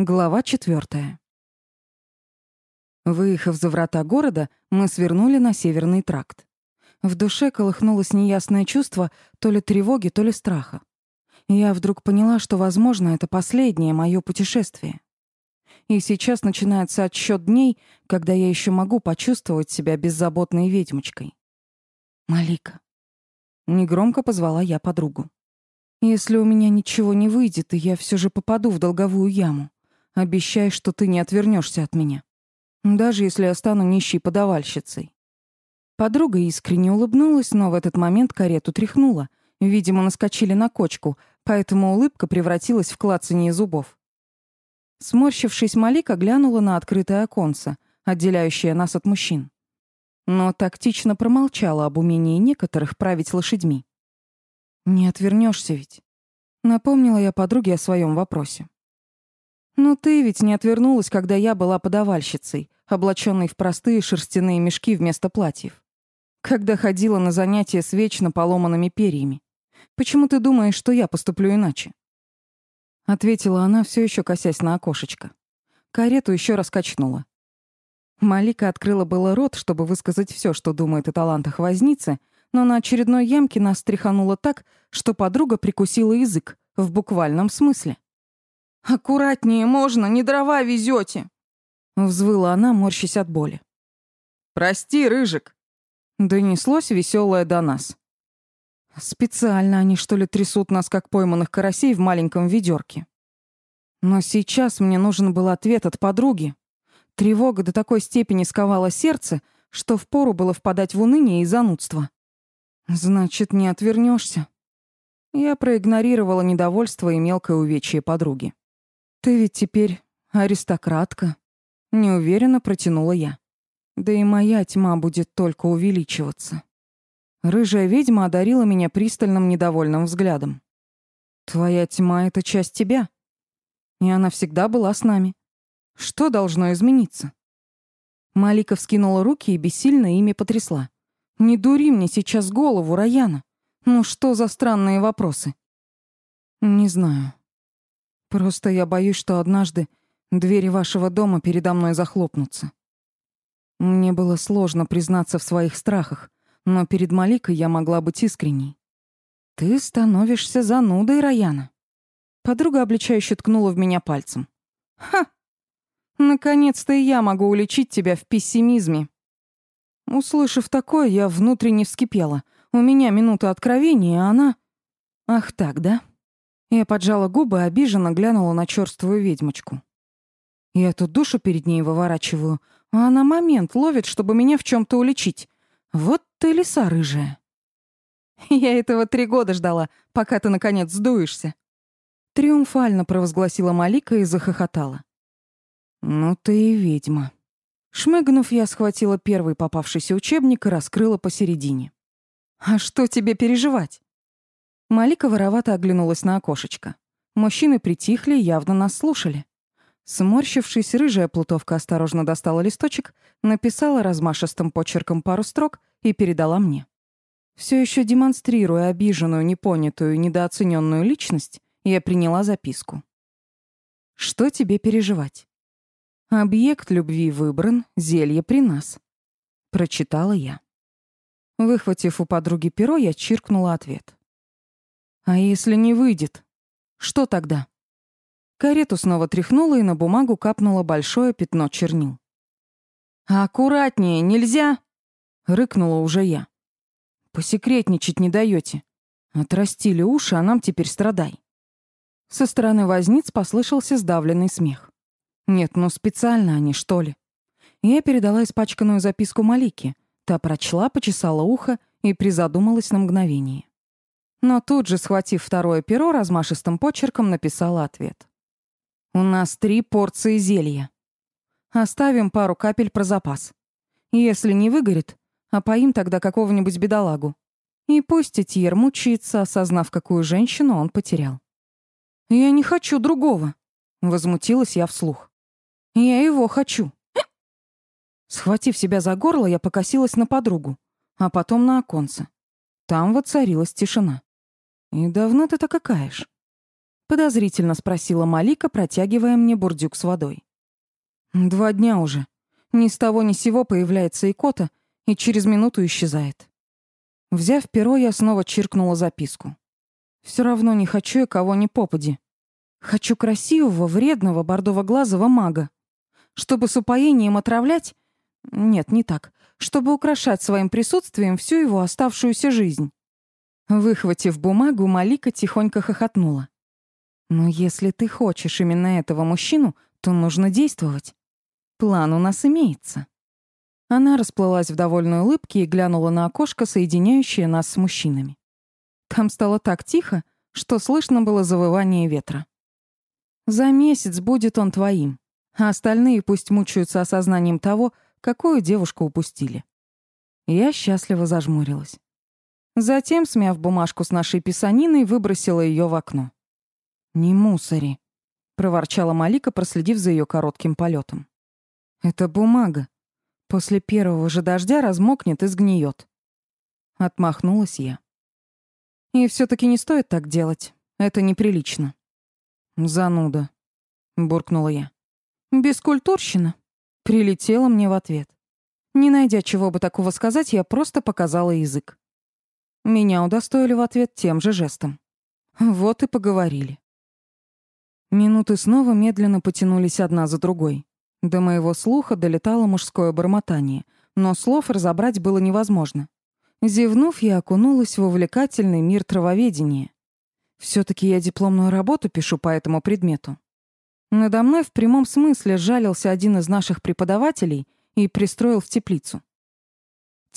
Глава четвертая. Выехав за врата города, мы свернули на северный тракт. В душе колыхнулось неясное чувство то ли тревоги, то ли страха. Я вдруг поняла, что, возможно, это последнее мое путешествие. И сейчас начинается отсчет дней, когда я еще могу почувствовать себя беззаботной ведьмочкой. «Малика». Негромко позвала я подругу. «Если у меня ничего не выйдет, и я все же попаду в долговую яму, Обещай, что ты не отвернешься от меня. Даже если я стану нищей подавальщицей. Подруга искренне улыбнулась, но в этот момент карету тряхнула. Видимо, наскочили на кочку, поэтому улыбка превратилась в клацанье зубов. Сморщившись, Малика глянула на открытое оконце, отделяющее нас от мужчин. Но тактично промолчала об умении некоторых править лошадьми. «Не отвернешься ведь», — напомнила я подруге о своем вопросе. «Ну ты ведь не отвернулась, когда я была подавальщицей, облаченной в простые шерстяные мешки вместо платьев. Когда ходила на занятия с вечно поломанными перьями. Почему ты думаешь, что я поступлю иначе?» Ответила она, все еще косясь на окошечко. Карету еще раз качнула. Малика открыла было рот, чтобы высказать все, что думает о талантах возницы, но на очередной ямке нас тряхануло так, что подруга прикусила язык, в буквальном смысле. «Аккуратнее можно, не дрова везете!» Взвыла она, морщась от боли. «Прости, Рыжик!» Донеслось веселое до нас. Специально они, что ли, трясут нас, как пойманных карасей в маленьком ведерке. Но сейчас мне нужен был ответ от подруги. Тревога до такой степени сковала сердце, что впору было впадать в уныние и занудство. «Значит, не отвернешься. Я проигнорировала недовольство и мелкое увечье подруги. «Ты ведь теперь аристократка», — неуверенно протянула я. «Да и моя тьма будет только увеличиваться». Рыжая ведьма одарила меня пристальным недовольным взглядом. «Твоя тьма — это часть тебя. И она всегда была с нами. Что должно измениться?» Малика вскинула руки и бессильно ими потрясла. «Не дури мне сейчас голову, Раяна. Ну что за странные вопросы?» «Не знаю», Просто я боюсь, что однажды двери вашего дома передо мной захлопнутся. Мне было сложно признаться в своих страхах, но перед Маликой я могла быть искренней. Ты становишься занудой, Раяна. Подруга обличающе ткнула в меня пальцем. Ха! Наконец-то и я могу уличить тебя в пессимизме. Услышав такое, я внутренне вскипела. У меня минута откровения, а она... Ах так, да? Я поджала губы, обиженно глянула на чёрствую ведьмочку. Я тут душу перед ней выворачиваю, а она момент ловит, чтобы меня в чём то уличить. Вот ты лиса рыжая. Я этого три года ждала, пока ты, наконец, сдуешься. Триумфально провозгласила Малика и захохотала. «Ну ты и ведьма». Шмыгнув, я схватила первый попавшийся учебник и раскрыла посередине. «А что тебе переживать? Малика воровато оглянулась на окошечко. Мужчины притихли, явно нас слушали. Сморщившись, рыжая плутовка осторожно достала листочек, написала размашистым почерком пару строк и передала мне. Все еще демонстрируя обиженную, непонятую, недооцененную личность, я приняла записку. «Что тебе переживать? Объект любви выбран, зелье при нас», — прочитала я. Выхватив у подруги перо, я чиркнула ответ. А если не выйдет? Что тогда? Карету снова тряхнула и на бумагу капнуло большое пятно чернил. «Аккуратнее, нельзя!» — рыкнула уже я. «Посекретничать не даете. Отрастили уши, а нам теперь страдай». Со стороны возниц послышался сдавленный смех. «Нет, ну специально они, что ли?» Я передала испачканную записку Малике. Та прочла, почесала ухо и призадумалась на мгновение но тут же, схватив второе перо, размашистым почерком написала ответ. «У нас три порции зелья. Оставим пару капель про запас. Если не выгорит, опоим тогда какого-нибудь бедолагу. И пусть Этьер мучится, осознав, какую женщину он потерял». «Я не хочу другого», — возмутилась я вслух. «Я его хочу». Схватив себя за горло, я покосилась на подругу, а потом на оконце. Там воцарилась тишина. «И давно ты так какаешь?» Подозрительно спросила Малика, протягивая мне бурдюк с водой. Два дня уже. Ни с того ни сего появляется икота и через минуту исчезает. Взяв перо, я снова чиркнула записку. Все равно не хочу я кого ни попади. Хочу красивого, вредного, бордово-глазого мага. Чтобы с упоением отравлять... Нет, не так. Чтобы украшать своим присутствием всю его оставшуюся жизнь. Выхватив бумагу, Малика тихонько хохотнула. «Но если ты хочешь именно этого мужчину, то нужно действовать. План у нас имеется». Она расплылась в довольной улыбке и глянула на окошко, соединяющее нас с мужчинами. Там стало так тихо, что слышно было завывание ветра. «За месяц будет он твоим, а остальные пусть мучаются осознанием того, какую девушку упустили». Я счастливо зажмурилась. Затем, смяв бумажку с нашей писаниной, выбросила ее в окно. «Не мусори», — проворчала Малика, проследив за ее коротким полетом. «Это бумага. После первого же дождя размокнет и сгниет. Отмахнулась я. И все таки не стоит так делать. Это неприлично. Зануда, буркнула я. Бескультурщина. Прилетела мне в ответ. Не найдя чего бы такого сказать, я просто показала язык. Меня удостоили в ответ тем же жестом. Вот и поговорили. Минуты снова медленно потянулись одна за другой. До моего слуха долетало мужское бормотание, но слов разобрать было невозможно. Зевнув, я окунулась в увлекательный мир травоведения. все таки я дипломную работу пишу по этому предмету. Надо мной в прямом смысле жалился один из наших преподавателей и пристроил в теплицу.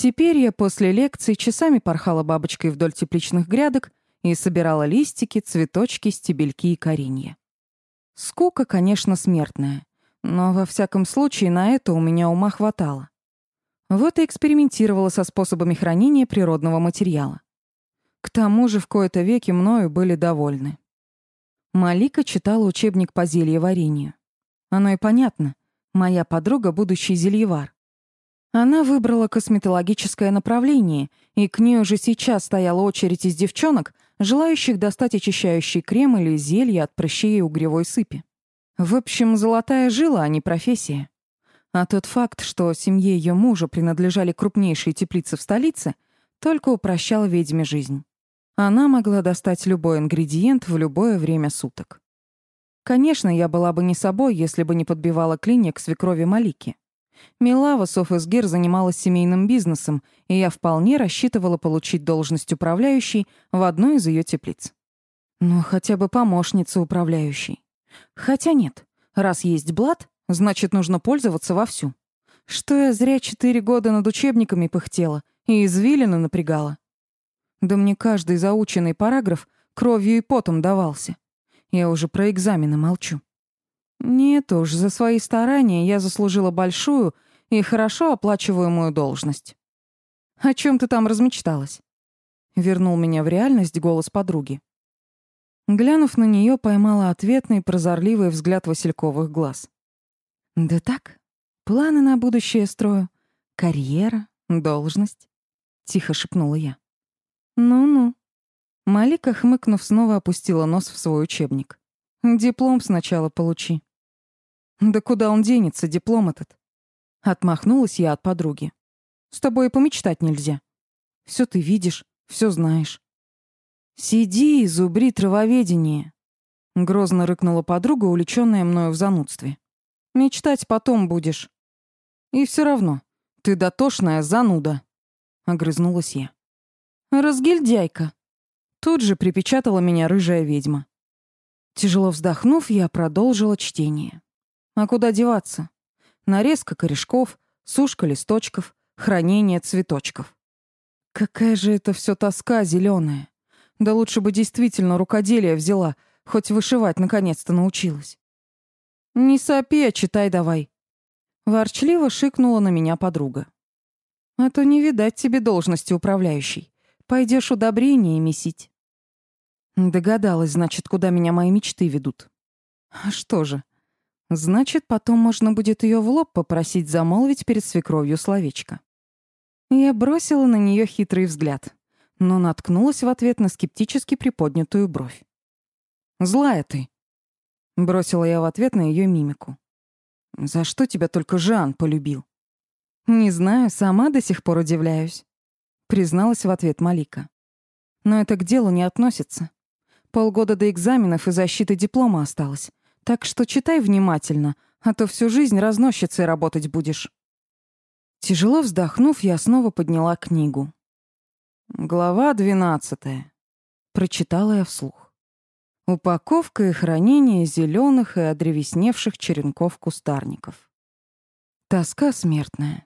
Теперь я после лекций часами порхала бабочкой вдоль тепличных грядок и собирала листики, цветочки, стебельки и коренья. Скука, конечно, смертная. Но во всяком случае на это у меня ума хватало. Вот и экспериментировала со способами хранения природного материала. К тому же в кои-то веки мною были довольны. Малика читала учебник по зельеварению. Оно и понятно. Моя подруга — будущий зельевар. Она выбрала косметологическое направление, и к ней уже сейчас стояла очередь из девчонок, желающих достать очищающий крем или зелье от прыщей и угревой сыпи. В общем, золотая жила, а не профессия. А тот факт, что семье ее мужа принадлежали крупнейшие теплицы в столице, только упрощал ведьме жизнь. Она могла достать любой ингредиент в любое время суток. Конечно, я была бы не собой, если бы не подбивала клиник свекрови Малики. Милава Софэсгер занималась семейным бизнесом, и я вполне рассчитывала получить должность управляющей в одной из ее теплиц. Ну, хотя бы помощница управляющей. Хотя нет, раз есть блат, значит, нужно пользоваться вовсю. Что я зря четыре года над учебниками пыхтела и извилины напрягала. Да мне каждый заученный параграф кровью и потом давался. Я уже про экзамены молчу. Нет уж, за свои старания я заслужила большую и хорошо оплачиваемую должность. О чем ты там размечталась? Вернул меня в реальность голос подруги. Глянув на нее, поймала ответный прозорливый взгляд Васильковых глаз. «Да так, планы на будущее строю. Карьера, должность», — тихо шепнула я. «Ну-ну». Малика, хмыкнув, снова опустила нос в свой учебник. «Диплом сначала получи». «Да куда он денется, диплом этот?» Отмахнулась я от подруги. «С тобой и помечтать нельзя. Все ты видишь, все знаешь. «Сиди и зубри травоведение», — грозно рыкнула подруга, увлечённая мною в занудстве. «Мечтать потом будешь». «И всё равно, ты дотошная зануда», — огрызнулась я. «Разгильдяйка», — тут же припечатала меня рыжая ведьма. Тяжело вздохнув, я продолжила чтение. А куда деваться? Нарезка корешков, сушка листочков, хранение цветочков. Какая же это всё тоска зелёная. Да лучше бы действительно рукоделие взяла, хоть вышивать наконец-то научилась. «Не сопи, а читай давай». Ворчливо шикнула на меня подруга. «А то не видать тебе должности управляющей. Пойдешь удобрения месить». Догадалась, значит, куда меня мои мечты ведут. А что же? Значит, потом можно будет ее в лоб попросить замолвить перед свекровью словечко. Я бросила на нее хитрый взгляд но наткнулась в ответ на скептически приподнятую бровь. Злая ты!» Бросила я в ответ на ее мимику. «За что тебя только Жан полюбил?» «Не знаю, сама до сих пор удивляюсь», — призналась в ответ Малика. «Но это к делу не относится. Полгода до экзаменов и защиты диплома осталось. Так что читай внимательно, а то всю жизнь разносчицей работать будешь». Тяжело вздохнув, я снова подняла книгу. Глава двенадцатая. Прочитала я вслух. Упаковка и хранение зеленых и одревесневших черенков кустарников. Тоска смертная.